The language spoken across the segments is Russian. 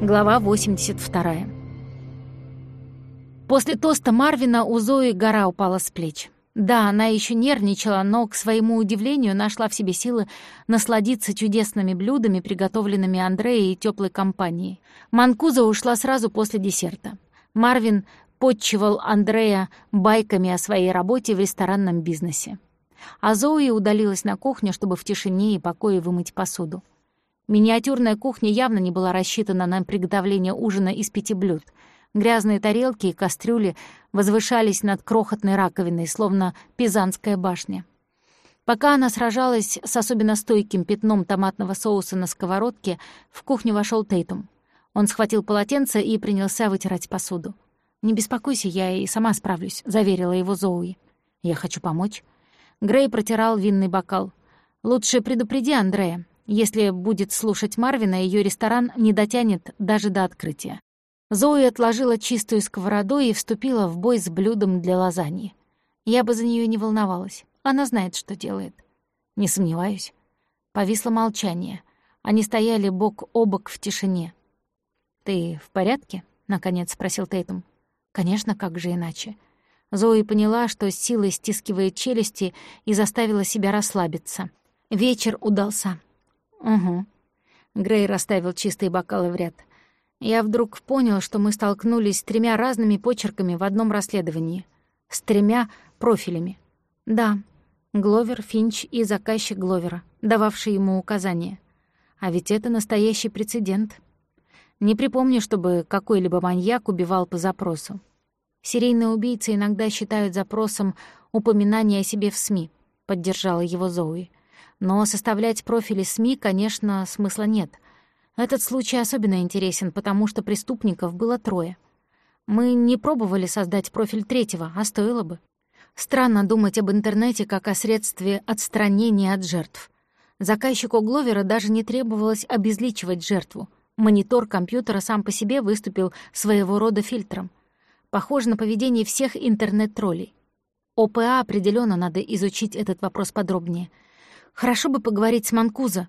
Глава 82. После тоста Марвина у Зои гора упала с плеч. Да, она еще нервничала, но, к своему удивлению, нашла в себе силы насладиться чудесными блюдами, приготовленными Андреей и теплой компанией. Манкуза ушла сразу после десерта. Марвин подчивал Андрея байками о своей работе в ресторанном бизнесе. А Зои удалилась на кухню, чтобы в тишине и покое вымыть посуду. Миниатюрная кухня явно не была рассчитана на приготовление ужина из пяти блюд. Грязные тарелки и кастрюли возвышались над крохотной раковиной, словно пизанская башня. Пока она сражалась с особенно стойким пятном томатного соуса на сковородке, в кухню вошел Тейтум. Он схватил полотенце и принялся вытирать посуду. «Не беспокойся, я и сама справлюсь», — заверила его Зоуи. «Я хочу помочь». Грей протирал винный бокал. «Лучше предупреди Андрея. Если будет слушать Марвина, ее ресторан не дотянет даже до открытия». Зои отложила чистую сковороду и вступила в бой с блюдом для лазаньи. Я бы за нее не волновалась. Она знает, что делает. Не сомневаюсь. Повисло молчание. Они стояли бок о бок в тишине. «Ты в порядке?» — наконец спросил Тейтум. Конечно, как же иначе. Зои поняла, что с силой стискивает челюсти и заставила себя расслабиться. Вечер удался. Угу. Грей расставил чистые бокалы в ряд. Я вдруг понял, что мы столкнулись с тремя разными почерками в одном расследовании. С тремя профилями. Да, Гловер, Финч и заказчик Гловера, дававший ему указания. А ведь это настоящий прецедент. Не припомню, чтобы какой-либо маньяк убивал по запросу. Серийные убийцы иногда считают запросом упоминание о себе в СМИ, поддержала его Зоуи. Но составлять профили СМИ, конечно, смысла нет. Этот случай особенно интересен, потому что преступников было трое. Мы не пробовали создать профиль третьего, а стоило бы. Странно думать об интернете как о средстве отстранения от жертв. Заказчику Гловера даже не требовалось обезличивать жертву. Монитор компьютера сам по себе выступил своего рода фильтром. Похоже на поведение всех интернет-троллей. ОПА определенно надо изучить этот вопрос подробнее. Хорошо бы поговорить с Манкуза.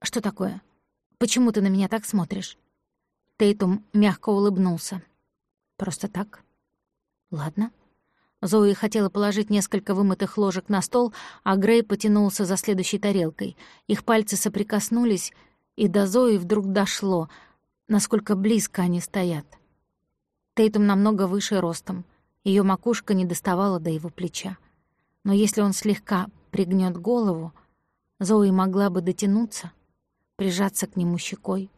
Что такое? Почему ты на меня так смотришь? Тейтум мягко улыбнулся. Просто так. Ладно. Зои хотела положить несколько вымытых ложек на стол, а Грей потянулся за следующей тарелкой. Их пальцы соприкоснулись, и до Зои вдруг дошло, насколько близко они стоят. Тейтум намного выше ростом. Ее макушка не доставала до его плеча. Но если он слегка пригнет голову, Зои могла бы дотянуться, прижаться к нему щекой.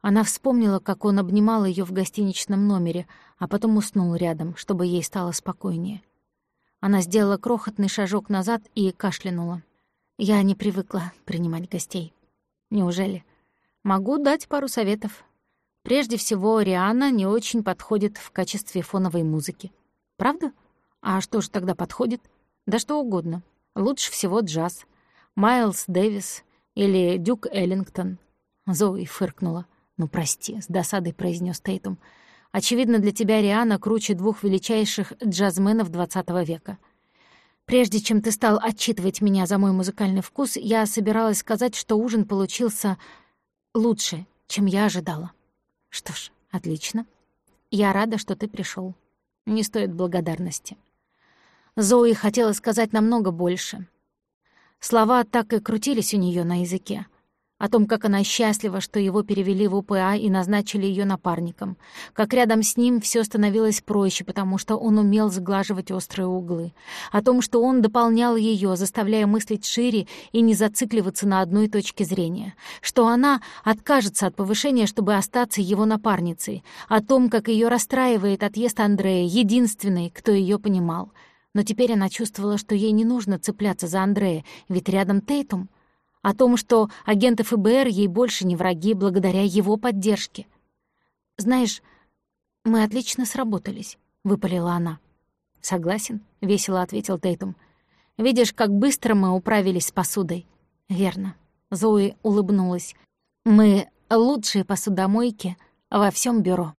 Она вспомнила, как он обнимал ее в гостиничном номере, а потом уснул рядом, чтобы ей стало спокойнее. Она сделала крохотный шажок назад и кашлянула. Я не привыкла принимать гостей. Неужели? Могу дать пару советов. Прежде всего, Риана не очень подходит в качестве фоновой музыки. Правда? А что же тогда подходит? Да что угодно. Лучше всего джаз. Майлз Дэвис или Дюк Эллингтон. Зои фыркнула. «Ну, прости», — с досадой произнес Тейтум. «Очевидно, для тебя Риана круче двух величайших джазменов XX века. Прежде чем ты стал отчитывать меня за мой музыкальный вкус, я собиралась сказать, что ужин получился лучше, чем я ожидала». Что ж, отлично. Я рада, что ты пришел. Не стоит благодарности. Зои хотела сказать намного больше. Слова так и крутились у нее на языке. О том, как она счастлива, что его перевели в УПА и назначили ее напарником, как рядом с ним все становилось проще, потому что он умел сглаживать острые углы, о том, что он дополнял ее, заставляя мыслить шире и не зацикливаться на одной точке зрения, что она откажется от повышения, чтобы остаться его напарницей, о том, как ее расстраивает отъезд Андрея, единственный, кто ее понимал. Но теперь она чувствовала, что ей не нужно цепляться за Андрея, ведь рядом Тейтум — о том, что агенты ФБР ей больше не враги благодаря его поддержке. «Знаешь, мы отлично сработались», — выпалила она. «Согласен», — весело ответил Тейтум. «Видишь, как быстро мы управились с посудой». «Верно». Зои улыбнулась. «Мы лучшие посудомойки во всем бюро».